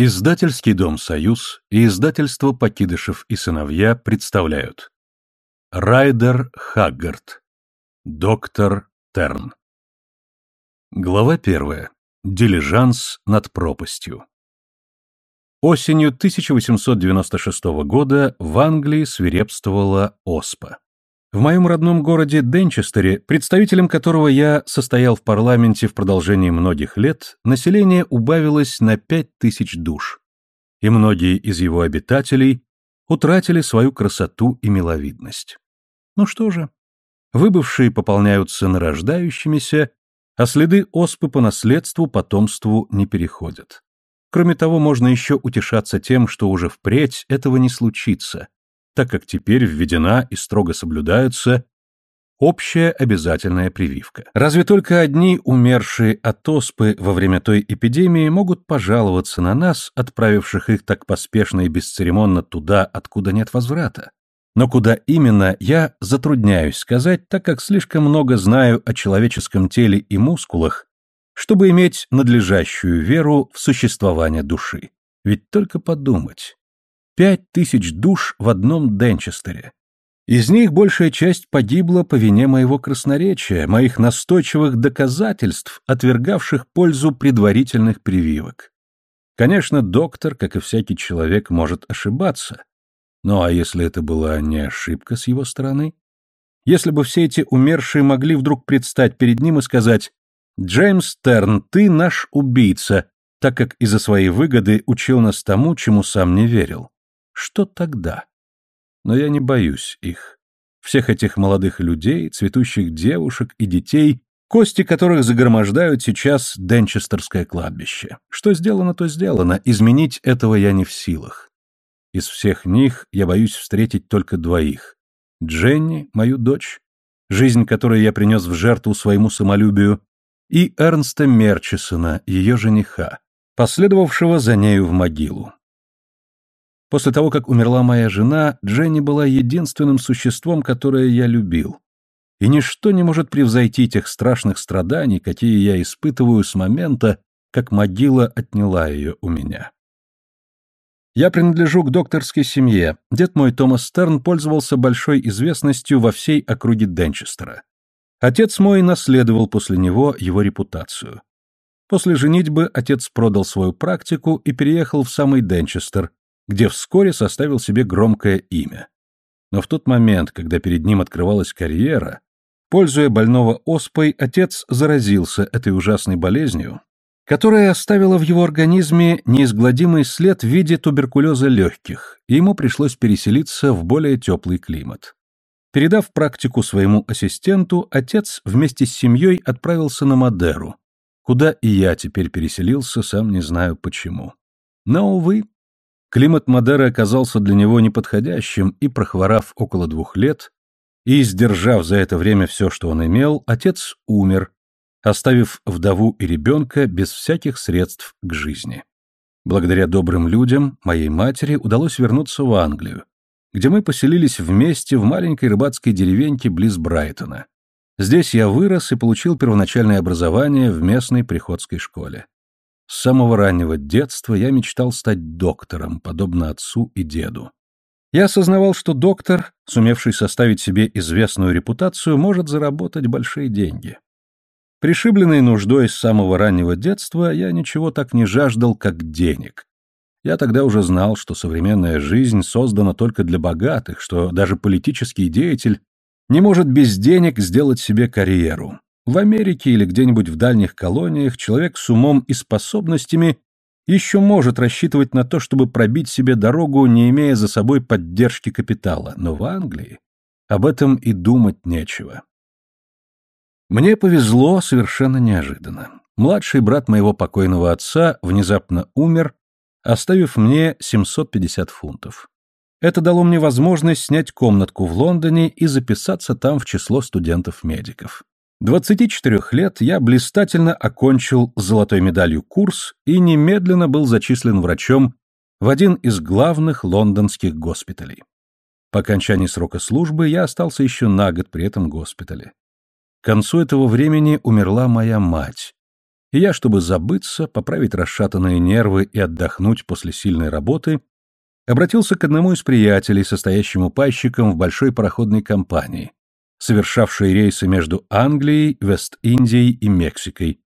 Издательский дом «Союз» и издательство «Покидышев и сыновья» представляют Райдер Хаггард Доктор Терн Глава первая. Дилижанс над пропастью Осенью 1896 года в Англии свирепствовала оспа. В моем родном городе Денчестере, представителем которого я состоял в парламенте в продолжении многих лет, население убавилось на пять тысяч душ, и многие из его обитателей утратили свою красоту и миловидность. Ну что же, выбывшие пополняются нарождающимися, а следы оспы по наследству потомству не переходят. Кроме того, можно еще утешаться тем, что уже впредь этого не случится, так как теперь введена и строго соблюдается общая обязательная прививка. Разве только одни умершие от оспы во время той эпидемии могут пожаловаться на нас, отправивших их так поспешно и бесцеремонно туда, откуда нет возврата. Но куда именно, я затрудняюсь сказать, так как слишком много знаю о человеческом теле и мускулах, чтобы иметь надлежащую веру в существование души. Ведь только подумать, Пять тысяч душ в одном Денчестере. Из них большая часть погибла по вине моего красноречия, моих настойчивых доказательств, отвергавших пользу предварительных прививок. Конечно, доктор, как и всякий человек, может ошибаться. Ну а если это была не ошибка с его стороны? Если бы все эти умершие могли вдруг предстать перед ним и сказать «Джеймс Терн, ты наш убийца», так как из-за своей выгоды учил нас тому, чему сам не верил. Что тогда? Но я не боюсь их. Всех этих молодых людей, цветущих девушек и детей, кости которых загромождают сейчас Денчестерское кладбище. Что сделано, то сделано, изменить этого я не в силах. Из всех них я боюсь встретить только двоих. Дженни, мою дочь, жизнь которой я принес в жертву своему самолюбию, и Эрнста Мерчисона, ее жениха, последовавшего за нею в могилу. После того, как умерла моя жена, Дженни была единственным существом, которое я любил. И ничто не может превзойти тех страшных страданий, какие я испытываю с момента, как могила отняла ее у меня. Я принадлежу к докторской семье. Дед мой Томас Стерн пользовался большой известностью во всей округе Денчестера. Отец мой наследовал после него его репутацию. После женитьбы отец продал свою практику и переехал в самый Денчестер, где вскоре составил себе громкое имя. Но в тот момент, когда перед ним открывалась карьера, пользуя больного оспой, отец заразился этой ужасной болезнью, которая оставила в его организме неизгладимый след в виде туберкулеза легких, и ему пришлось переселиться в более теплый климат. Передав практику своему ассистенту, отец вместе с семьей отправился на Мадеру, куда и я теперь переселился, сам не знаю почему. Но, увы, Климат Мадеры оказался для него неподходящим, и, прохворав около двух лет, и сдержав за это время все, что он имел, отец умер, оставив вдову и ребенка без всяких средств к жизни. Благодаря добрым людям, моей матери удалось вернуться в Англию, где мы поселились вместе в маленькой рыбацкой деревеньке близ Брайтона. Здесь я вырос и получил первоначальное образование в местной приходской школе. С самого раннего детства я мечтал стать доктором, подобно отцу и деду. Я осознавал, что доктор, сумевший составить себе известную репутацию, может заработать большие деньги. Пришибленный нуждой с самого раннего детства, я ничего так не жаждал, как денег. Я тогда уже знал, что современная жизнь создана только для богатых, что даже политический деятель не может без денег сделать себе карьеру. В Америке или где-нибудь в дальних колониях человек с умом и способностями еще может рассчитывать на то, чтобы пробить себе дорогу, не имея за собой поддержки капитала, но в Англии об этом и думать нечего. Мне повезло совершенно неожиданно. Младший брат моего покойного отца внезапно умер, оставив мне 750 фунтов. Это дало мне возможность снять комнатку в Лондоне и записаться там в число студентов-медиков. 24 лет я блистательно окончил золотой медалью курс и немедленно был зачислен врачом в один из главных лондонских госпиталей. По окончании срока службы я остался еще на год при этом госпитале. К концу этого времени умерла моя мать, и я, чтобы забыться, поправить расшатанные нервы и отдохнуть после сильной работы, обратился к одному из приятелей, состоящему пайщиком в большой пароходной компании, совершавшей рейсы между Англией, Вест-Индией и Мексикой,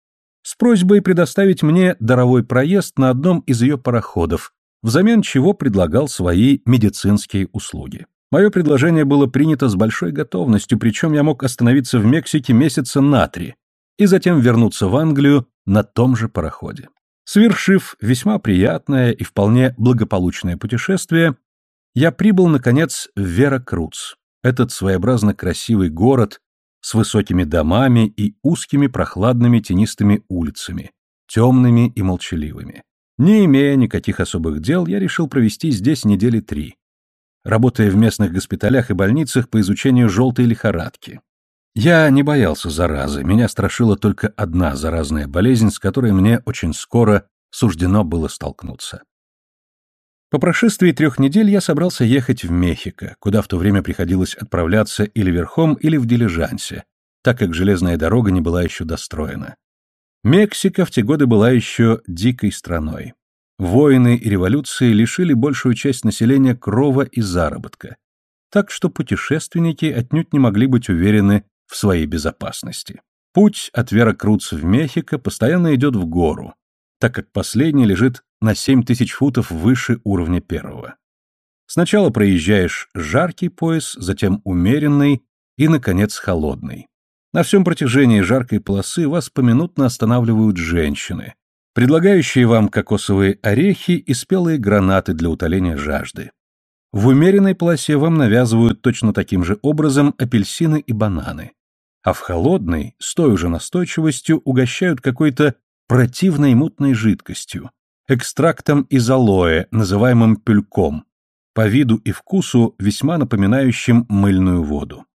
с просьбой предоставить мне даровой проезд на одном из ее пароходов, взамен чего предлагал свои медицинские услуги. Мое предложение было принято с большой готовностью, причем я мог остановиться в Мексике месяца на три и затем вернуться в Англию на том же пароходе. Свершив весьма приятное и вполне благополучное путешествие, я прибыл, наконец, в Веракруц, этот своеобразно красивый город с высокими домами и узкими прохладными тенистыми улицами, темными и молчаливыми. Не имея никаких особых дел, я решил провести здесь недели три, работая в местных госпиталях и больницах по изучению желтой лихорадки. Я не боялся заразы, меня страшила только одна заразная болезнь, с которой мне очень скоро суждено было столкнуться. По прошествии трех недель я собрался ехать в Мехико, куда в то время приходилось отправляться или верхом, или в дилижансе, так как железная дорога не была еще достроена. Мексика в те годы была еще дикой страной. Войны и революции лишили большую часть населения крова и заработка, так что путешественники отнюдь не могли быть уверены в своей безопасности. Путь от Веракруца в Мехико постоянно идет в гору, так как последний лежит на 7 тысяч футов выше уровня первого. Сначала проезжаешь жаркий пояс, затем умеренный и, наконец, холодный. На всем протяжении жаркой полосы вас поминутно останавливают женщины, предлагающие вам кокосовые орехи и спелые гранаты для утоления жажды. В умеренной полосе вам навязывают точно таким же образом апельсины и бананы, а в холодной, с той же настойчивостью, угощают какой-то противной мутной жидкостью, экстрактом из алоэ, называемым пюльком, по виду и вкусу весьма напоминающим мыльную воду.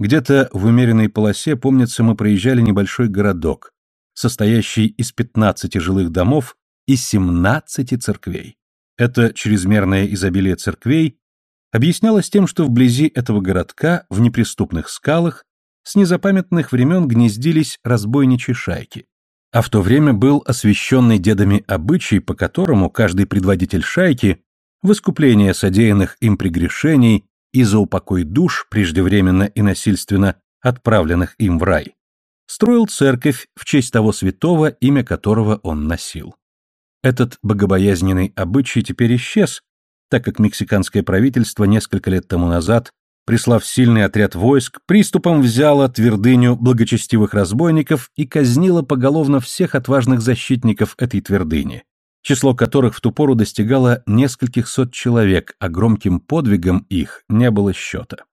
Где-то в умеренной полосе, помнится, мы проезжали небольшой городок, состоящий из 15 жилых домов и 17 церквей. Это чрезмерное изобилие церквей объяснялось тем, что вблизи этого городка, в неприступных скалах, с незапамятных времен гнездились разбойничьи шайки, а в то время был освященный дедами обычай, по которому каждый предводитель шайки в искупление содеянных им прегрешений и за упокой душ, преждевременно и насильственно отправленных им в рай, строил церковь в честь того святого, имя которого он носил. Этот богобоязненный обычай теперь исчез, так как мексиканское правительство несколько лет тому назад прислав сильный отряд войск, приступом взяла твердыню благочестивых разбойников и казнила поголовно всех отважных защитников этой твердыни, число которых в ту пору достигало нескольких сот человек, а громким подвигом их не было счета.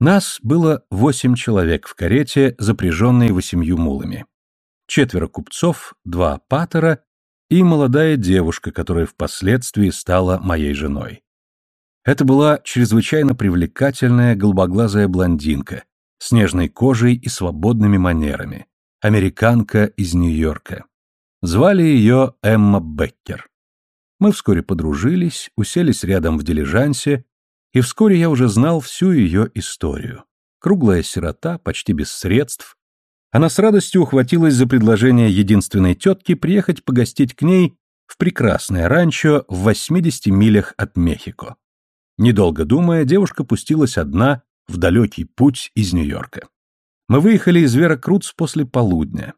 Нас было восемь человек в карете, запряженной восемью мулами. Четверо купцов, два патера и молодая девушка, которая впоследствии стала моей женой. Это была чрезвычайно привлекательная голубоглазая блондинка с нежной кожей и свободными манерами, американка из Нью-Йорка. Звали ее Эмма Беккер. Мы вскоре подружились, уселись рядом в дилижансе, и вскоре я уже знал всю ее историю. Круглая сирота, почти без средств. Она с радостью ухватилась за предложение единственной тетки приехать погостить к ней в прекрасное ранчо в 80 милях от Мехико. Недолго думая, девушка пустилась одна в далекий путь из Нью-Йорка. Мы выехали из Веракруц после полудня.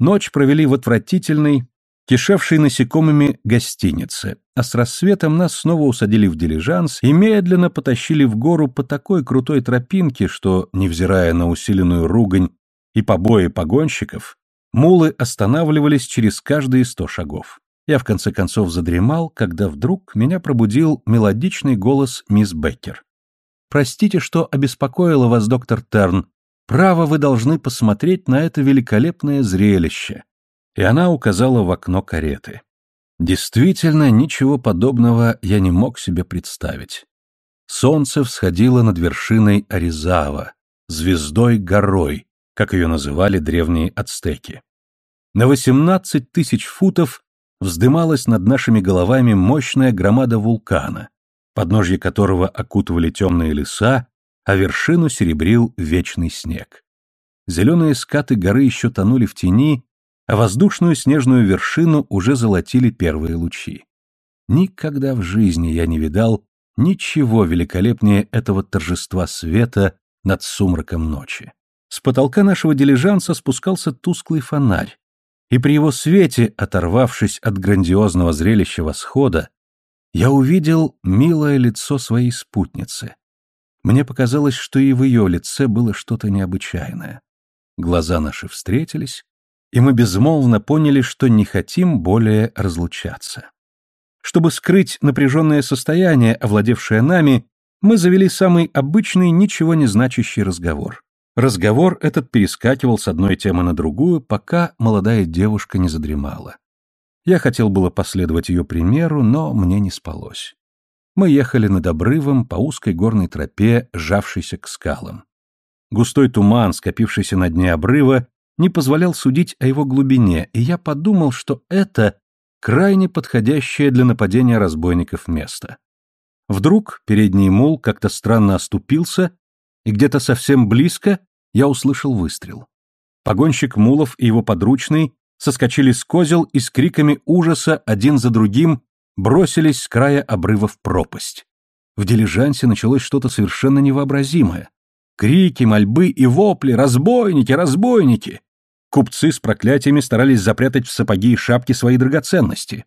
Ночь провели в отвратительной, кишевшей насекомыми гостинице, а с рассветом нас снова усадили в дилижанс и медленно потащили в гору по такой крутой тропинке, что, невзирая на усиленную ругань и побои погонщиков, мулы останавливались через каждые сто шагов. Я в конце концов задремал, когда вдруг меня пробудил мелодичный голос мисс Беккер. «Простите, что обеспокоила вас, доктор Терн. Право, вы должны посмотреть на это великолепное зрелище». И она указала в окно кареты. Действительно, ничего подобного я не мог себе представить. Солнце всходило над вершиной Аризава, звездой-горой, как ее называли древние ацтеки. На 18 тысяч футов вздымалась над нашими головами мощная громада вулкана, подножье которого окутывали темные леса, а вершину серебрил вечный снег. Зеленые скаты горы еще тонули в тени а воздушную снежную вершину уже золотили первые лучи. Никогда в жизни я не видал ничего великолепнее этого торжества света над сумраком ночи. С потолка нашего дилижанса спускался тусклый фонарь, и при его свете, оторвавшись от грандиозного зрелища восхода, я увидел милое лицо своей спутницы. Мне показалось, что и в ее лице было что-то необычайное. Глаза наши встретились, и мы безмолвно поняли, что не хотим более разлучаться. Чтобы скрыть напряженное состояние, овладевшее нами, мы завели самый обычный, ничего не значащий разговор. Разговор этот перескакивал с одной темы на другую, пока молодая девушка не задремала. Я хотел было последовать ее примеру, но мне не спалось. Мы ехали над обрывом по узкой горной тропе, сжавшейся к скалам. Густой туман, скопившийся на дне обрыва, не позволял судить о его глубине, и я подумал, что это крайне подходящее для нападения разбойников место. Вдруг передний мул как-то странно оступился, и где-то совсем близко я услышал выстрел. Погонщик Мулов и его подручный соскочили с козел и с криками ужаса один за другим бросились с края обрыва в пропасть. В дилижансе началось что-то совершенно невообразимое. Крики, мольбы и вопли «Разбойники! Разбойники!» Купцы с проклятиями старались запрятать в сапоги и шапки свои драгоценности.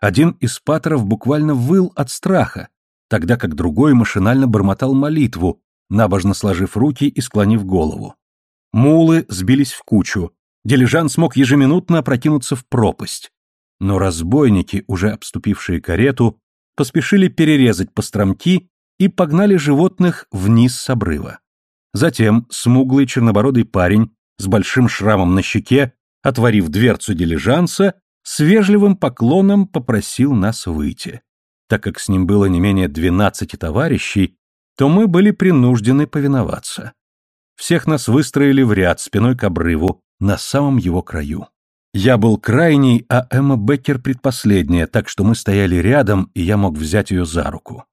Один из патеров буквально выл от страха, тогда как другой машинально бормотал молитву, набожно сложив руки и склонив голову. Мулы сбились в кучу, дилижан смог ежеминутно опрокинуться в пропасть. Но разбойники, уже обступившие карету, поспешили перерезать постромки и погнали животных вниз с обрыва. Затем смуглый чернобородый парень с большим шрамом на щеке, отворив дверцу дилижанса, с вежливым поклоном попросил нас выйти. Так как с ним было не менее двенадцати товарищей, то мы были принуждены повиноваться. Всех нас выстроили в ряд спиной к обрыву, на самом его краю. Я был крайний, а Эмма Беккер предпоследняя, так что мы стояли рядом, и я мог взять ее за руку.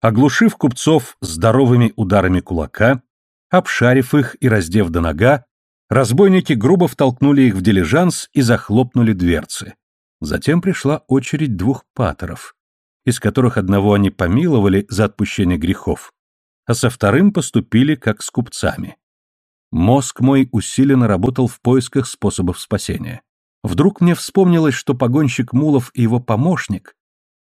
Оглушив купцов здоровыми ударами кулака, обшарив их и раздев до нога, разбойники грубо втолкнули их в дилижанс и захлопнули дверцы. Затем пришла очередь двух патеров, из которых одного они помиловали за отпущение грехов, а со вторым поступили как с купцами. Мозг мой усиленно работал в поисках способов спасения. Вдруг мне вспомнилось, что погонщик Мулов и его помощник,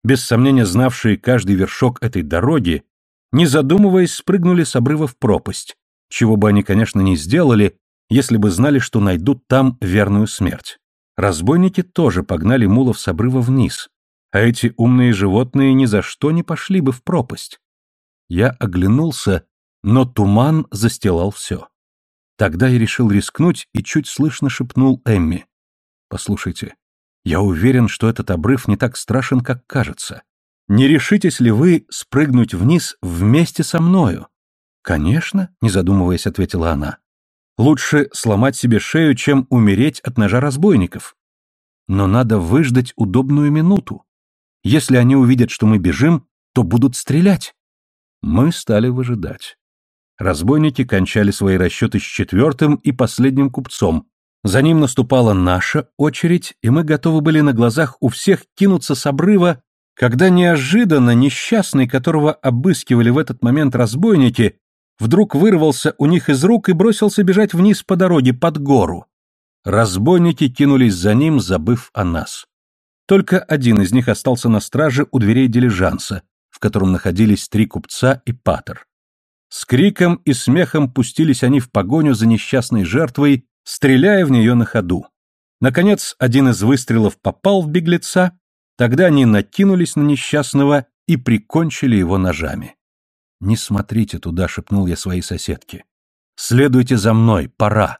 без сомнения знавшие каждый вершок этой дороги, не задумываясь, спрыгнули с обрыва в пропасть, чего бы они, конечно, не сделали, если бы знали, что найдут там верную смерть. Разбойники тоже погнали Мулов с обрыва вниз, а эти умные животные ни за что не пошли бы в пропасть. Я оглянулся, но туман застилал все. Тогда я решил рискнуть и чуть слышно шепнул Эмми. «Послушайте, я уверен, что этот обрыв не так страшен, как кажется. Не решитесь ли вы спрыгнуть вниз вместе со мною?» «Конечно», — не задумываясь, ответила она. «Лучше сломать себе шею, чем умереть от ножа разбойников. Но надо выждать удобную минуту. Если они увидят, что мы бежим, то будут стрелять. Мы стали выжидать. Разбойники кончали свои расчеты с четвертым и последним купцом. За ним наступала наша очередь, и мы готовы были на глазах у всех кинуться с обрыва, когда неожиданно несчастный, которого обыскивали в этот момент разбойники, вдруг вырвался у них из рук и бросился бежать вниз по дороге под гору. Разбойники кинулись за ним, забыв о нас. Только один из них остался на страже у дверей дилижанса, в котором находились три купца и патер. С криком и смехом пустились они в погоню за несчастной жертвой, стреляя в нее на ходу. Наконец, один из выстрелов попал в беглеца, тогда они накинулись на несчастного и прикончили его ножами. «Не смотрите туда», — шепнул я своей соседке. «Следуйте за мной, пора».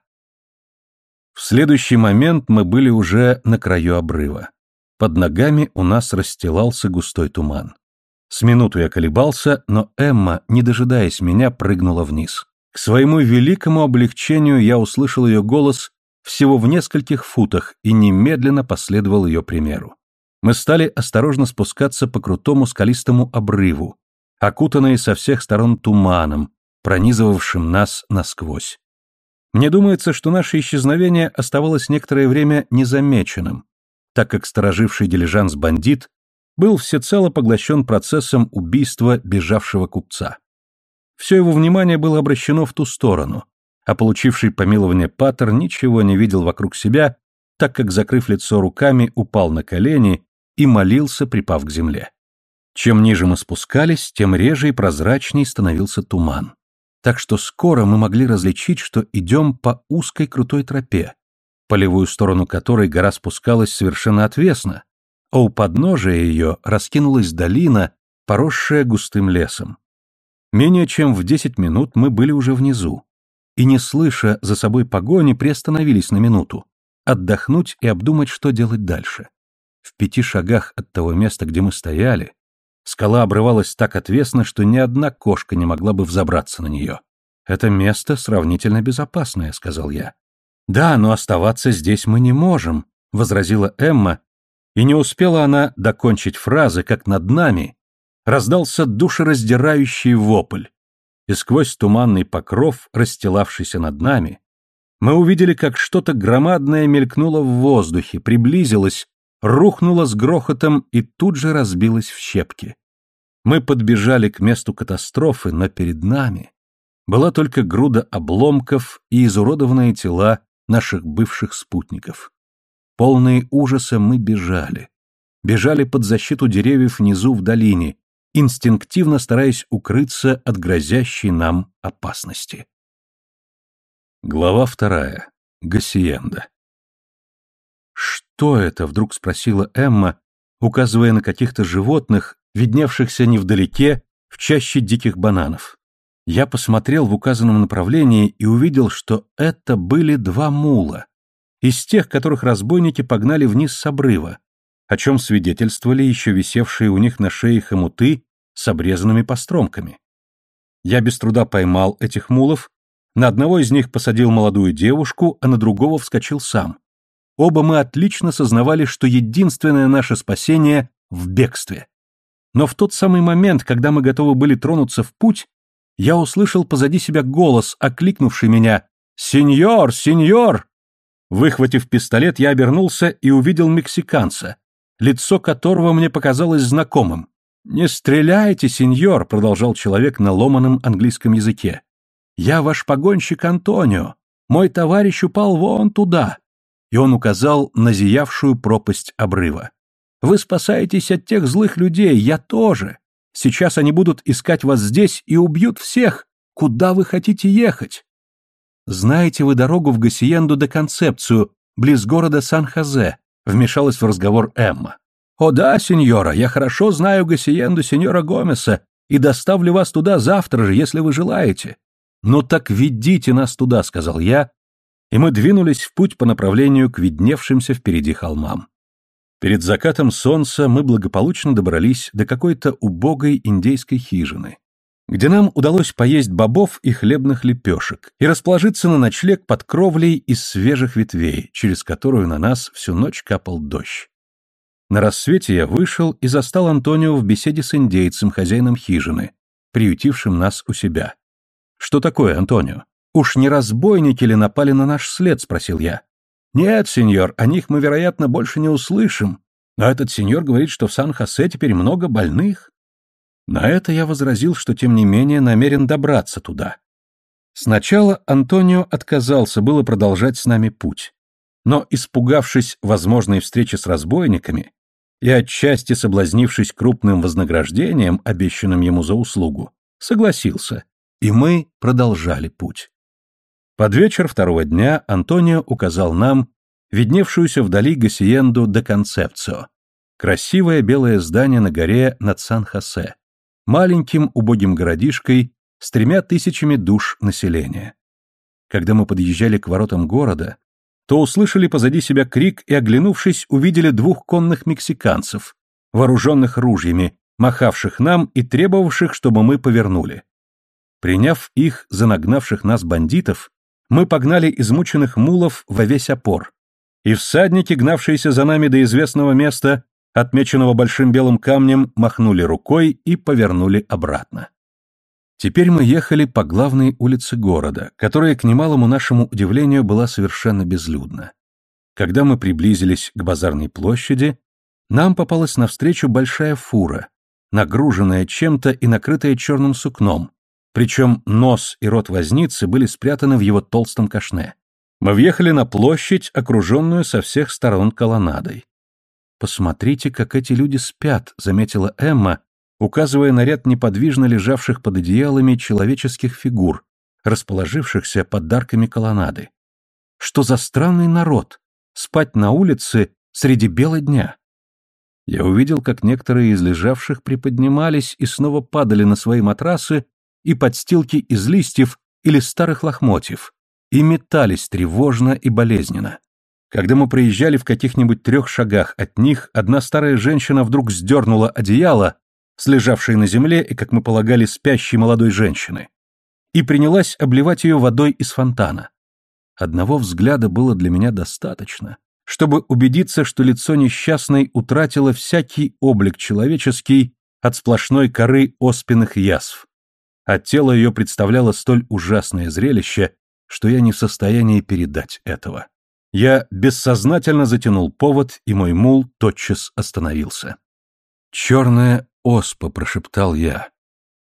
В следующий момент мы были уже на краю обрыва. Под ногами у нас расстилался густой туман. С минуту я колебался, но Эмма, не дожидаясь меня, прыгнула вниз. К своему великому облегчению я услышал ее голос всего в нескольких футах и немедленно последовал ее примеру. Мы стали осторожно спускаться по крутому скалистому обрыву, окутанные со всех сторон туманом, пронизывавшим нас насквозь. Мне думается, что наше исчезновение оставалось некоторое время незамеченным, так как стороживший дилижанс бандит был всецело поглощен процессом убийства бежавшего купца. Все его внимание было обращено в ту сторону, а получивший помилование Паттер ничего не видел вокруг себя, так как, закрыв лицо руками, упал на колени и молился, припав к земле. Чем ниже мы спускались, тем реже и прозрачней становился туман. Так что скоро мы могли различить, что идем по узкой крутой тропе, по левую сторону которой гора спускалась совершенно отвесно, а у подножия ее раскинулась долина, поросшая густым лесом. Менее чем в десять минут мы были уже внизу, и, не слыша за собой погони, приостановились на минуту, отдохнуть и обдумать, что делать дальше. В пяти шагах от того места, где мы стояли, скала обрывалась так отвесно, что ни одна кошка не могла бы взобраться на нее. «Это место сравнительно безопасное», — сказал я. «Да, но оставаться здесь мы не можем», — возразила Эмма, и не успела она докончить фразы, как над нами раздался душераздирающий вопль, и сквозь туманный покров, расстилавшийся над нами, мы увидели, как что-то громадное мелькнуло в воздухе, приблизилось, рухнуло с грохотом и тут же разбилось в щепки. Мы подбежали к месту катастрофы, но перед нами была только груда обломков и изуродованные тела наших бывших спутников. Полные ужаса мы бежали. Бежали под защиту деревьев внизу в долине, инстинктивно стараясь укрыться от грозящей нам опасности. Глава вторая. Гассиенда. «Что это?» — вдруг спросила Эмма, указывая на каких-то животных, видневшихся невдалеке в чаще диких бананов. Я посмотрел в указанном направлении и увидел, что это были два мула, из тех, которых разбойники погнали вниз с обрыва, о чем свидетельствовали еще висевшие у них на шее хомуты с обрезанными постромками. Я без труда поймал этих мулов, на одного из них посадил молодую девушку, а на другого вскочил сам. Оба мы отлично сознавали, что единственное наше спасение в бегстве. Но в тот самый момент, когда мы готовы были тронуться в путь, я услышал позади себя голос, окликнувший меня «Сеньор! Сеньор!» Выхватив пистолет, я обернулся и увидел мексиканца, лицо которого мне показалось знакомым. «Не стреляйте, сеньор!» — продолжал человек на ломаном английском языке. «Я ваш погонщик Антонио. Мой товарищ упал вон туда». И он указал на зиявшую пропасть обрыва. «Вы спасаетесь от тех злых людей, я тоже. Сейчас они будут искать вас здесь и убьют всех. Куда вы хотите ехать?» «Знаете вы дорогу в Гассиенду де Концепцию, близ города Сан-Хозе?» — вмешалась в разговор Эмма. «О да, сеньора, я хорошо знаю Гассиенду сеньора Гомеса и доставлю вас туда завтра же, если вы желаете». «Ну так ведите нас туда», — сказал я, и мы двинулись в путь по направлению к видневшимся впереди холмам. Перед закатом солнца мы благополучно добрались до какой-то убогой индейской хижины, где нам удалось поесть бобов и хлебных лепешек и расположиться на ночлег под кровлей из свежих ветвей, через которую на нас всю ночь капал дождь. На рассвете я вышел и застал Антонио в беседе с индейцем, хозяином хижины, приютившим нас у себя. «Что такое, Антонио? Уж не разбойники ли напали на наш след?» — спросил я. «Нет, сеньор, о них мы, вероятно, больше не услышим. Но этот сеньор говорит, что в Сан-Хосе теперь много больных. На это я возразил, что тем не менее намерен добраться туда. Сначала Антонио отказался было продолжать с нами путь, но, испугавшись возможной встречи с разбойниками и отчасти соблазнившись крупным вознаграждением, обещанным ему за услугу, согласился, и мы продолжали путь. Под вечер второго дня Антонио указал нам видневшуюся вдали Гассиенду де Концепцио, красивое белое здание на горе над Сан-Хосе, маленьким убогим городишкой с тремя тысячами душ населения. Когда мы подъезжали к воротам города, то услышали позади себя крик и, оглянувшись, увидели двух конных мексиканцев, вооруженных ружьями, махавших нам и требовавших, чтобы мы повернули. Приняв их за нагнавших нас бандитов, мы погнали измученных мулов во весь опор, и всадники, гнавшиеся за нами до известного места, отмеченного большим белым камнем, махнули рукой и повернули обратно. Теперь мы ехали по главной улице города, которая, к немалому нашему удивлению, была совершенно безлюдна. Когда мы приблизились к базарной площади, нам попалась навстречу большая фура, нагруженная чем-то и накрытая черным сукном, причем нос и рот возницы были спрятаны в его толстом кашне. Мы въехали на площадь, окруженную со всех сторон колоннадой. «Посмотрите, как эти люди спят», — заметила Эмма, указывая на ряд неподвижно лежавших под одеялами человеческих фигур, расположившихся под дарками колоннады. Что за странный народ? Спать на улице среди бела дня. Я увидел, как некоторые из лежавших приподнимались и снова падали на свои матрасы и подстилки из листьев или старых лохмотьев, и метались тревожно и болезненно. Когда мы проезжали в каких-нибудь трех шагах от них, одна старая женщина вдруг сдернула одеяло слежавшей на земле и, как мы полагали, спящей молодой женщины, и принялась обливать ее водой из фонтана. Одного взгляда было для меня достаточно, чтобы убедиться, что лицо несчастной утратило всякий облик человеческий от сплошной коры оспенных язв. А тело ее представляло столь ужасное зрелище, что я не в состоянии передать этого. Я бессознательно затянул повод, и мой мул тотчас остановился. Черная оспа», — прошептал я.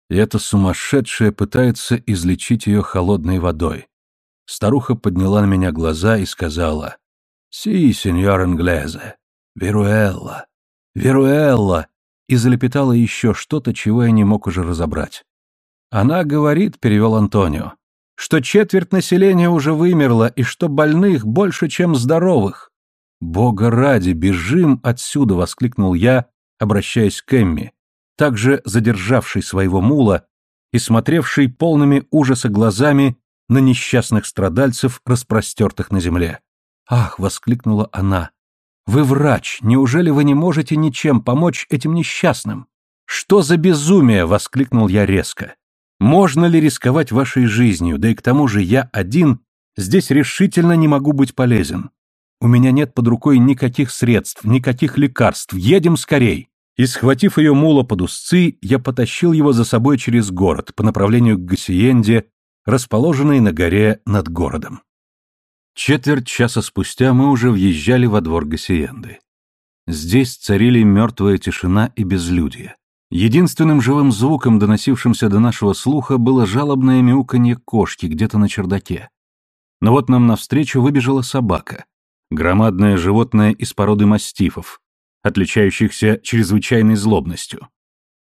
И эта сумасшедшая пытается излечить ее холодной водой. Старуха подняла на меня глаза и сказала, «Си, сеньор Инглезе, Веруэлла, Веруэлла», и залепетала еще что-то, чего я не мог уже разобрать. «Она говорит», — перевел Антонио, «что четверть населения уже вымерла и что больных больше, чем здоровых». «Бога ради, бежим отсюда!» — воскликнул я, обращаясь к Эмми, также задержавший своего мула и смотревший полными ужаса глазами на несчастных страдальцев, распростертых на земле. «Ах!» — воскликнула она. «Вы врач, неужели вы не можете ничем помочь этим несчастным?» «Что за безумие!» — воскликнул я резко. «Можно ли рисковать вашей жизнью, да и к тому же я один здесь решительно не могу быть полезен. У меня нет под рукой никаких средств, никаких лекарств. Едем скорей!» и, схватив ее мула под узцы, я потащил его за собой через город по направлению к Гассиенде, расположенной на горе над городом. Четверть часа спустя мы уже въезжали во двор Гассиенды. Здесь царили мертвая тишина и безлюдье. Единственным живым звуком, доносившимся до нашего слуха, было жалобное мяуканье кошки где-то на чердаке. Но вот нам навстречу выбежала собака. Громадное животное из породы мастифов, отличающихся чрезвычайной злобностью.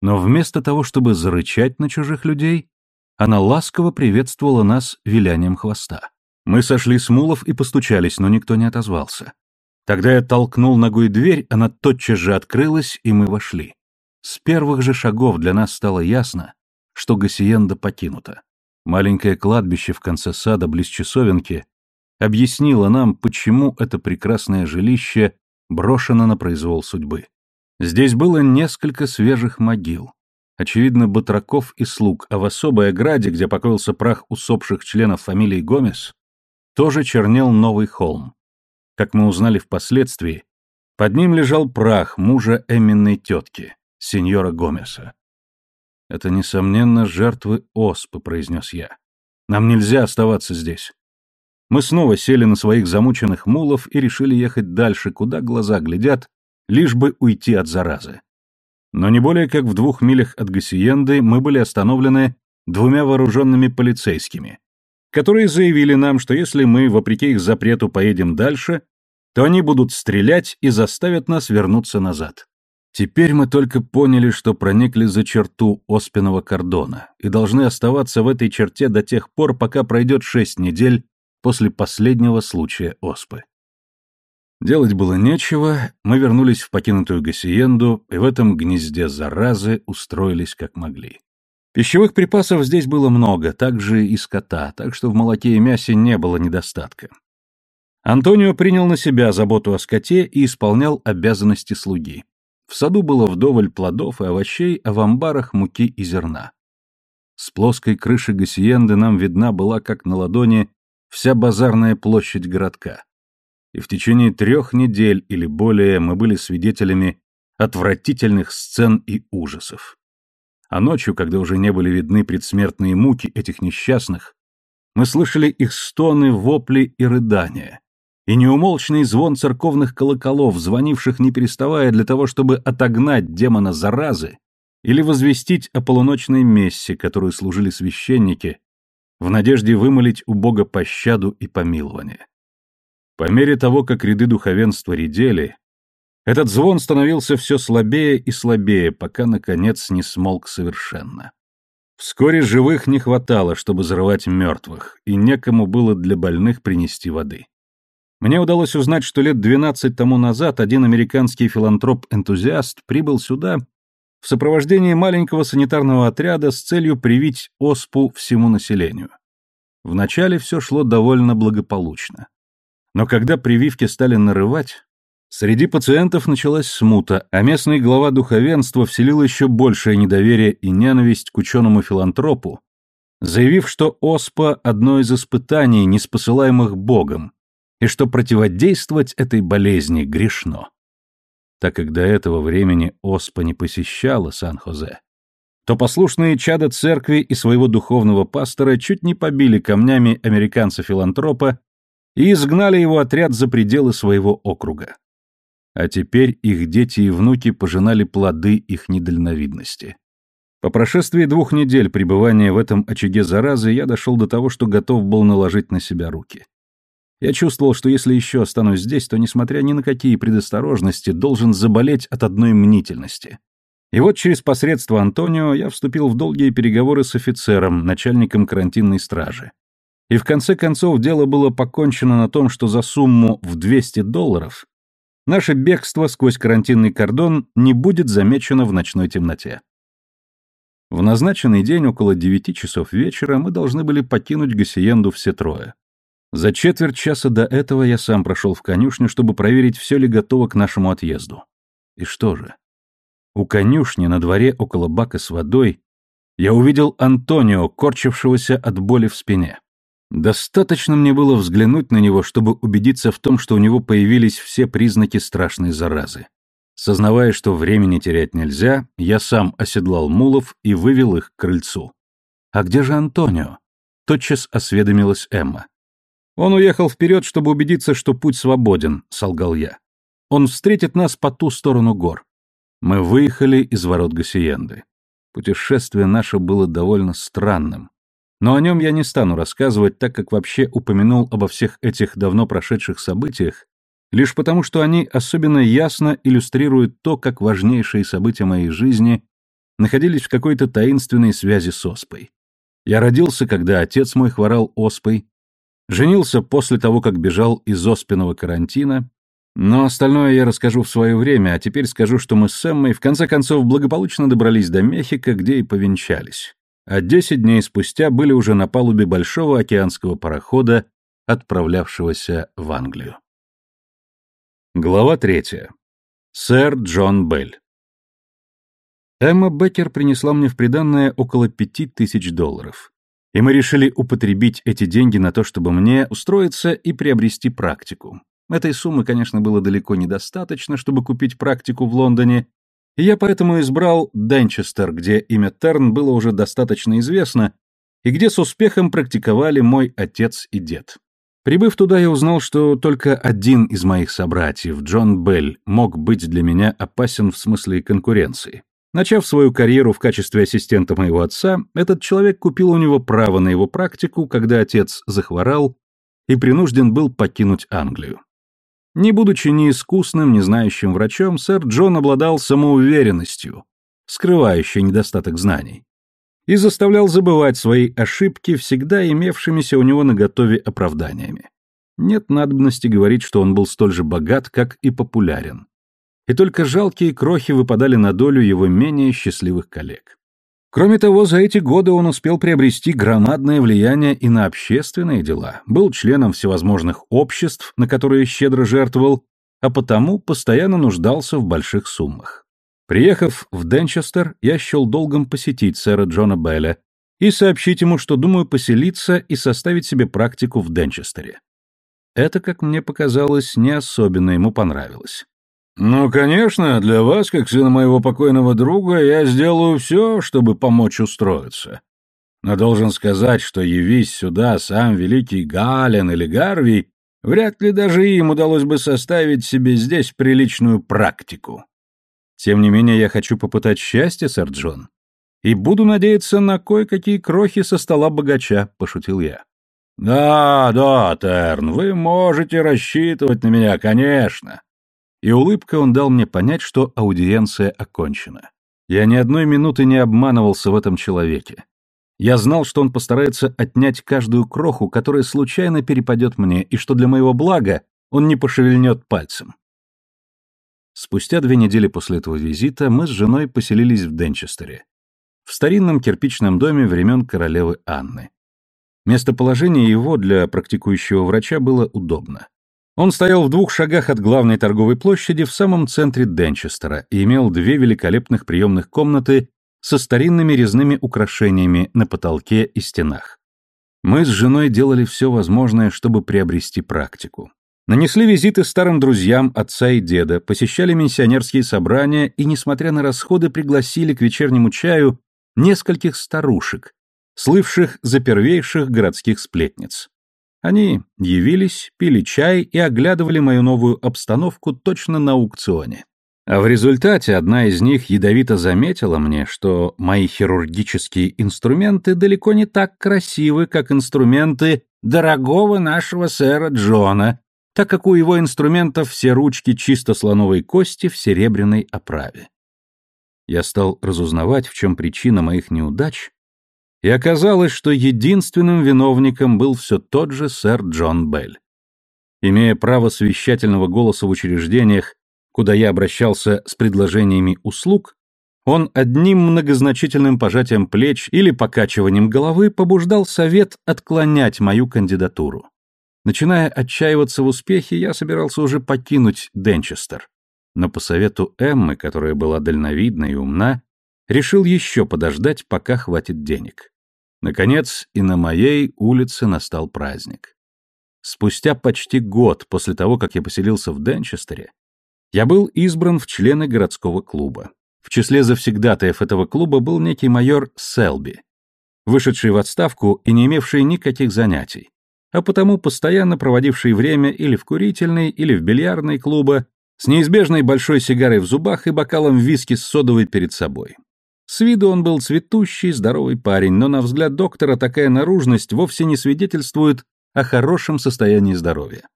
Но вместо того, чтобы зарычать на чужих людей, она ласково приветствовала нас вилянием хвоста. Мы сошли с мулов и постучались, но никто не отозвался. Тогда я толкнул ногой дверь, она тотчас же открылась, и мы вошли. С первых же шагов для нас стало ясно, что Гассиенда покинута. Маленькое кладбище в конце сада близ часовенки объяснило нам, почему это прекрасное жилище брошена на произвол судьбы. Здесь было несколько свежих могил. Очевидно, батраков и слуг, а в особой ограде, где покоился прах усопших членов фамилии Гомес, тоже чернел новый холм. Как мы узнали впоследствии, под ним лежал прах мужа Эминной тетки, сеньора Гомеса. «Это, несомненно, жертвы оспы», — произнес я. «Нам нельзя оставаться здесь. Мы снова сели на своих замученных мулов и решили ехать дальше, куда глаза глядят, лишь бы уйти от заразы. Но не более как в двух милях от Гассиенды мы были остановлены двумя вооруженными полицейскими, которые заявили нам, что если мы, вопреки их запрету, поедем дальше, то они будут стрелять и заставят нас вернуться назад. Теперь мы только поняли, что проникли за черту Оспиного кордона и должны оставаться в этой черте до тех пор, пока пройдет шесть недель после последнего случая оспы. Делать было нечего, мы вернулись в покинутую Гассиенду и в этом гнезде заразы устроились как могли. Пищевых припасов здесь было много, также и скота, так что в молоке и мясе не было недостатка. Антонио принял на себя заботу о скоте и исполнял обязанности слуги. В саду было вдоволь плодов и овощей, а в амбарах муки и зерна. С плоской крыши Гассиенды нам видна была, как на ладони, вся базарная площадь городка. И в течение трех недель или более мы были свидетелями отвратительных сцен и ужасов. А ночью, когда уже не были видны предсмертные муки этих несчастных, мы слышали их стоны, вопли и рыдания, и неумолчный звон церковных колоколов, звонивших не переставая для того, чтобы отогнать демона заразы или возвестить о полуночной мессе, которую служили священники, в надежде вымолить у Бога пощаду и помилование. По мере того, как ряды духовенства редели, этот звон становился все слабее и слабее, пока, наконец, не смолк совершенно. Вскоре живых не хватало, чтобы зарывать мертвых, и некому было для больных принести воды. Мне удалось узнать, что лет 12 тому назад один американский филантроп-энтузиаст прибыл сюда в сопровождении маленького санитарного отряда с целью привить оспу всему населению. Вначале все шло довольно благополучно. Но когда прививки стали нарывать, Среди пациентов началась смута, а местный глава духовенства вселил еще большее недоверие и ненависть к ученому-филантропу, заявив, что оспа – одно из испытаний, неспосылаемых Богом, и что противодействовать этой болезни грешно. Так как до этого времени оспа не посещала Сан-Хозе, то послушные чада церкви и своего духовного пастора чуть не побили камнями американца-филантропа и изгнали его отряд за пределы своего округа а теперь их дети и внуки пожинали плоды их недальновидности. По прошествии двух недель пребывания в этом очаге заразы я дошел до того, что готов был наложить на себя руки. Я чувствовал, что если еще останусь здесь, то, несмотря ни на какие предосторожности, должен заболеть от одной мнительности. И вот через посредство Антонио я вступил в долгие переговоры с офицером, начальником карантинной стражи. И в конце концов дело было покончено на том, что за сумму в 200 долларов Наше бегство сквозь карантинный кордон не будет замечено в ночной темноте. В назначенный день около девяти часов вечера мы должны были покинуть Гассиенду все трое. За четверть часа до этого я сам прошел в конюшню, чтобы проверить, все ли готово к нашему отъезду. И что же? У конюшни на дворе около бака с водой я увидел Антонио, корчившегося от боли в спине. Достаточно мне было взглянуть на него, чтобы убедиться в том, что у него появились все признаки страшной заразы. Сознавая, что времени терять нельзя, я сам оседлал мулов и вывел их к крыльцу. «А где же Антонио?» — тотчас осведомилась Эмма. «Он уехал вперед, чтобы убедиться, что путь свободен», — солгал я. «Он встретит нас по ту сторону гор». Мы выехали из ворот Гассиенды. Путешествие наше было довольно странным. Но о нем я не стану рассказывать, так как вообще упомянул обо всех этих давно прошедших событиях, лишь потому что они особенно ясно иллюстрируют то, как важнейшие события моей жизни находились в какой-то таинственной связи с оспой. Я родился, когда отец мой хворал оспой, женился после того, как бежал из оспенного карантина, но остальное я расскажу в свое время, а теперь скажу, что мы с Эммой в конце концов благополучно добрались до Мехико, где и повенчались а десять дней спустя были уже на палубе большого океанского парохода, отправлявшегося в Англию. Глава третья. Сэр Джон Белль. Эмма Беккер принесла мне в приданное около пяти тысяч долларов, и мы решили употребить эти деньги на то, чтобы мне устроиться и приобрести практику. Этой суммы, конечно, было далеко недостаточно, чтобы купить практику в Лондоне, и я поэтому избрал Денчестер, где имя Терн было уже достаточно известно, и где с успехом практиковали мой отец и дед. Прибыв туда, я узнал, что только один из моих собратьев, Джон Белл, мог быть для меня опасен в смысле конкуренции. Начав свою карьеру в качестве ассистента моего отца, этот человек купил у него право на его практику, когда отец захворал и принужден был покинуть Англию. Не будучи ни искусным, ни знающим врачом, сэр Джон обладал самоуверенностью, скрывающей недостаток знаний, и заставлял забывать свои ошибки, всегда имевшимися у него наготове оправданиями. Нет надобности говорить, что он был столь же богат, как и популярен. И только жалкие крохи выпадали на долю его менее счастливых коллег. Кроме того, за эти годы он успел приобрести громадное влияние и на общественные дела, был членом всевозможных обществ, на которые щедро жертвовал, а потому постоянно нуждался в больших суммах. Приехав в Денчестер, я счел долгом посетить сэра Джона Белля и сообщить ему, что думаю поселиться и составить себе практику в Денчестере. Это, как мне показалось, не особенно ему понравилось. «Ну, конечно, для вас, как сына моего покойного друга, я сделаю все, чтобы помочь устроиться. Но должен сказать, что явись сюда сам великий Гален или Гарвий, вряд ли даже им удалось бы составить себе здесь приличную практику. Тем не менее, я хочу попытать счастье, сэр Джон. И буду надеяться на кое-какие крохи со стола богача, пошутил я. Да, да, Терн, вы можете рассчитывать на меня, конечно. И улыбкой он дал мне понять, что аудиенция окончена. Я ни одной минуты не обманывался в этом человеке. Я знал, что он постарается отнять каждую кроху, которая случайно перепадет мне, и что для моего блага он не пошевельнет пальцем. Спустя две недели после этого визита мы с женой поселились в Денчестере, в старинном кирпичном доме времен королевы Анны. Местоположение его для практикующего врача было удобно. Он стоял в двух шагах от главной торговой площади в самом центре Денчестера и имел две великолепных приемных комнаты со старинными резными украшениями на потолке и стенах. Мы с женой делали все возможное, чтобы приобрести практику. Нанесли визиты старым друзьям отца и деда, посещали миссионерские собрания и, несмотря на расходы, пригласили к вечернему чаю нескольких старушек, слывших за первейших городских сплетниц. Они явились, пили чай и оглядывали мою новую обстановку точно на аукционе. А в результате одна из них ядовито заметила мне, что мои хирургические инструменты далеко не так красивы, как инструменты дорогого нашего сэра Джона, так как у его инструментов все ручки чисто слоновой кости в серебряной оправе. Я стал разузнавать, в чем причина моих неудач, и оказалось, что единственным виновником был все тот же сэр Джон Белль. Имея право совещательного голоса в учреждениях, куда я обращался с предложениями услуг, он одним многозначительным пожатием плеч или покачиванием головы побуждал совет отклонять мою кандидатуру. Начиная отчаиваться в успехе, я собирался уже покинуть Денчестер. Но по совету Эммы, которая была дальновидна и умна, решил еще подождать, пока хватит денег. Наконец, и на моей улице настал праздник. Спустя почти год после того, как я поселился в Денчестере, я был избран в члены городского клуба. В числе завсегдатаев этого клуба был некий майор Селби, вышедший в отставку и не имевший никаких занятий а потому постоянно проводивший время или в курительной, или в бильярдной клуба, с неизбежной большой сигарой в зубах и бокалом виски с содовой перед собой. С виду он был цветущий, здоровый парень, но на взгляд доктора такая наружность вовсе не свидетельствует о хорошем состоянии здоровья.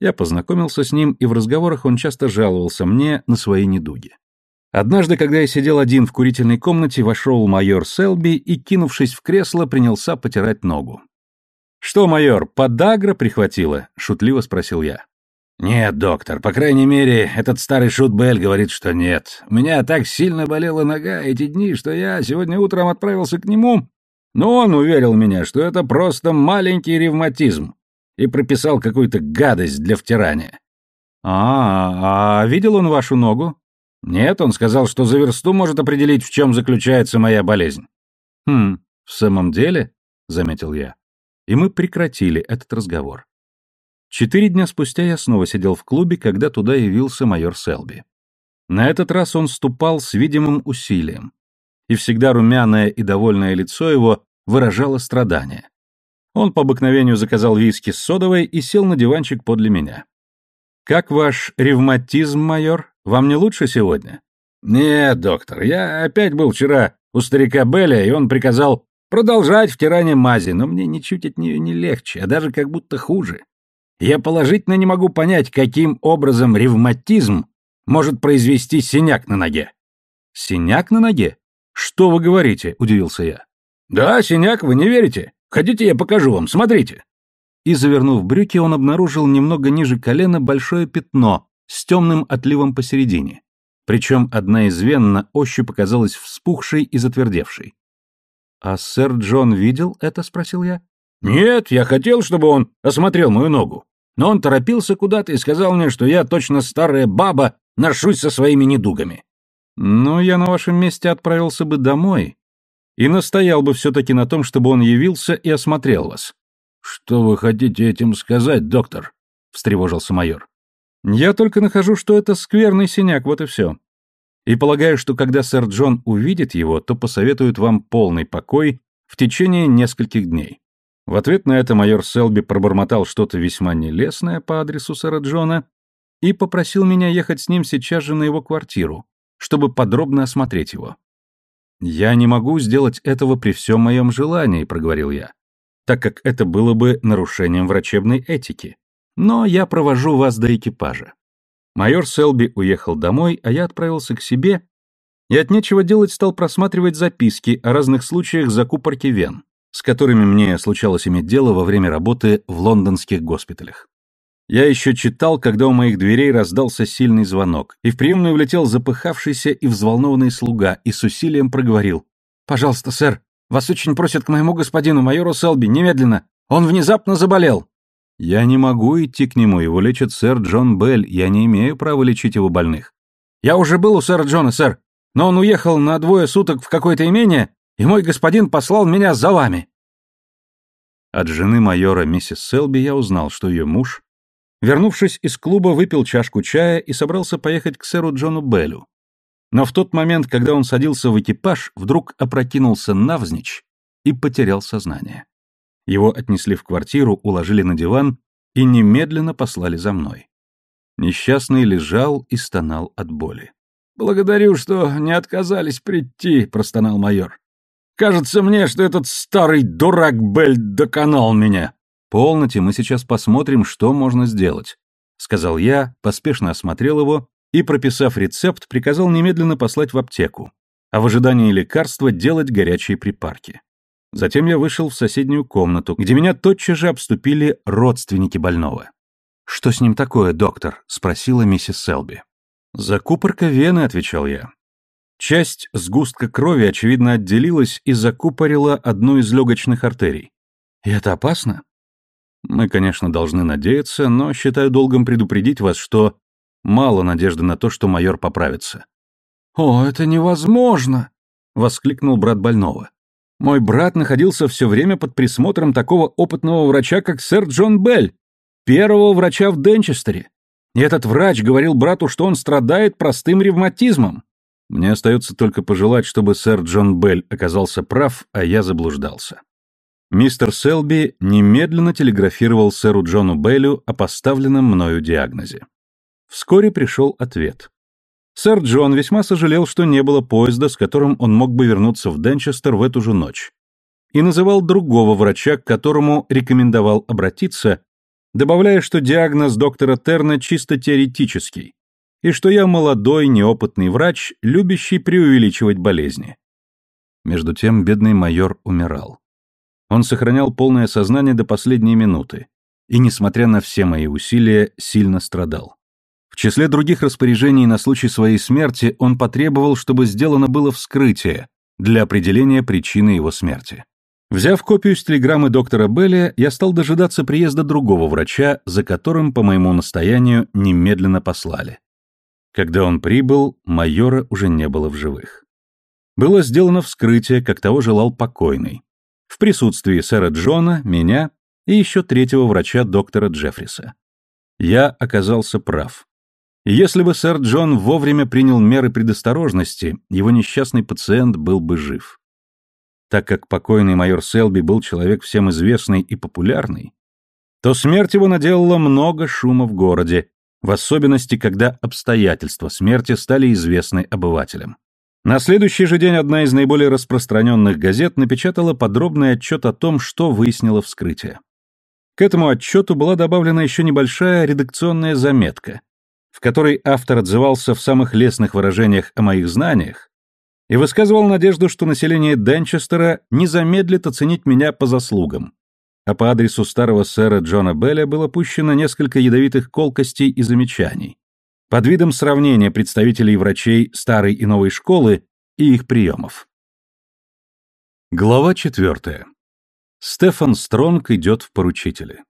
Я познакомился с ним, и в разговорах он часто жаловался мне на свои недуги. Однажды, когда я сидел один в курительной комнате, вошел майор Селби и, кинувшись в кресло, принялся потирать ногу. «Что, майор, подагра прихватило?» — шутливо спросил я. «Нет, доктор, по крайней мере, этот старый шут Белль говорит, что нет. У меня так сильно болела нога эти дни, что я сегодня утром отправился к нему, но он уверил меня, что это просто маленький ревматизм и прописал какую-то гадость для втирания». «А, а видел он вашу ногу?» «Нет, он сказал, что за версту может определить, в чем заключается моя болезнь». «Хм, в самом деле?» — заметил я и мы прекратили этот разговор. Четыре дня спустя я снова сидел в клубе, когда туда явился майор Селби. На этот раз он ступал с видимым усилием, и всегда румяное и довольное лицо его выражало страдание. Он по обыкновению заказал виски с содовой и сел на диванчик подле меня. «Как ваш ревматизм, майор? Вам не лучше сегодня?» «Нет, доктор, я опять был вчера у старика Белля, и он приказал Продолжать втирание мази, но мне ничуть от нее не легче, а даже как будто хуже. Я положительно не могу понять, каким образом ревматизм может произвести синяк на ноге. Синяк на ноге? Что вы говорите? Удивился я. Да, синяк, вы не верите? Хотите, я покажу вам, смотрите. И, завернув брюки, он обнаружил немного ниже колена большое пятно с темным отливом посередине. Причем одна из вен на ощупь показалась вспухшей и затвердевшей. «А сэр Джон видел это?» — спросил я. «Нет, я хотел, чтобы он осмотрел мою ногу. Но он торопился куда-то и сказал мне, что я точно старая баба, ношусь со своими недугами». «Ну, я на вашем месте отправился бы домой и настоял бы все-таки на том, чтобы он явился и осмотрел вас». «Что вы хотите этим сказать, доктор?» — встревожился майор. Я только нахожу, что это скверный синяк, вот и все. И полагаю, что когда сэр Джон увидит его, то посоветует вам полный покой в течение нескольких дней. В ответ на это майор Селби пробормотал что-то весьма нелестное по адресу сэра Джона и попросил меня ехать с ним сейчас же на его квартиру, чтобы подробно осмотреть его. «Я не могу сделать этого при всем моем желании», — проговорил я, так как это было бы нарушением врачебной этики. «Но я провожу вас до экипажа». Майор Селби уехал домой, а я отправился к себе и от нечего делать стал просматривать записки о разных случаях закупорки вен, с которыми мне случалось иметь дело во время работы в лондонских госпиталях. Я еще читал, когда у моих дверей раздался сильный звонок, и в приемную влетел запыхавшийся и взволнованный слуга и с усилием проговорил. «Пожалуйста, сэр, вас очень просят к моему господину, майору Селби, немедленно. Он внезапно заболел». «Я не могу идти к нему, его лечит сэр Джон Белль, я не имею права лечить его больных». «Я уже был у сэра Джона, сэр, но он уехал на двое суток в какое-то имение, и мой господин послал меня за вами». От жены майора миссис Селби я узнал, что ее муж Вернувшись из клуба, выпил чашку чая и собрался поехать к сэру Джону Беллю. Но в тот момент, когда он садился в экипаж, вдруг опрокинулся навзничь и потерял сознание. Его отнесли в квартиру, уложили на диван и немедленно послали за мной. Несчастный лежал и стонал от боли. «Благодарю, что не отказались прийти», — простонал майор. «Кажется мне, что этот старый дурак Бель доконал меня». «Полноте, мы сейчас посмотрим, что можно сделать», — сказал я, поспешно осмотрел его и, прописав рецепт, приказал немедленно послать в аптеку, а в ожидании лекарства делать горячие припарки. Затем я вышел в соседнюю комнату, где меня тотчас же обступили родственники больного. «Что с ним такое, доктор?» — спросила миссис Селби. «Закупорка вены», — отвечал я. Часть сгустка крови, очевидно, отделилась и закупорила одну из легочных артерий. «И это опасно?» Мы, конечно, должны надеяться, но считаю долгом предупредить вас, что мало надежды на то, что майор поправится. «О, это невозможно!» — воскликнул брат больного. «Мой брат находился все время под присмотром такого опытного врача, как сэр Джон Белль, первого врача в Денчестере. И этот врач говорил брату, что он страдает простым ревматизмом. Мне остается только пожелать, чтобы сэр Джон Белль оказался прав, а я заблуждался. Мистер Селби немедленно телеграфировал сэру Джону Бейлю о поставленном мною диагнозе. Вскоре пришел ответ. Сэр Джон весьма сожалел, что не было поезда, с которым он мог бы вернуться в Денчестер в эту же ночь, и называл другого врача, к которому рекомендовал обратиться, добавляя, что диагноз доктора Терна чисто теоретический, и что я молодой, неопытный врач, любящий преувеличивать болезни. Между тем бедный майор умирал. Он сохранял полное сознание до последней минуты и, несмотря на все мои усилия, сильно страдал. В числе других распоряжений на случай своей смерти он потребовал, чтобы сделано было вскрытие для определения причины его смерти. Взяв копию с телеграммы доктора Белли, я стал дожидаться приезда другого врача, за которым, по моему настоянию, немедленно послали. Когда он прибыл, майора уже не было в живых. Было сделано вскрытие, как того желал покойный, в присутствии сэра Джона, меня и еще третьего врача доктора Джеффриса. Я оказался прав. Если бы сэр Джон вовремя принял меры предосторожности, его несчастный пациент был бы жив. Так как покойный майор Селби был человек всем известный и популярный, то смерть его наделала много шума в городе, в особенности, когда обстоятельства смерти стали известны обывателям. На следующий же день одна из наиболее распространенных газет напечатала подробный отчет о том, что выяснило вскрытие. К этому отчету была добавлена еще небольшая редакционная заметка, в которой автор отзывался в самых лестных выражениях о моих знаниях и высказывал надежду, что население Денчестера не замедлит оценить меня по заслугам. А по адресу старого сэра Джона Белля было пущено несколько ядовитых колкостей и замечаний, под видом сравнения представителей врачей старой и новой школы и их приемов. Глава четвертая. Стефан Стронг идет в поручители.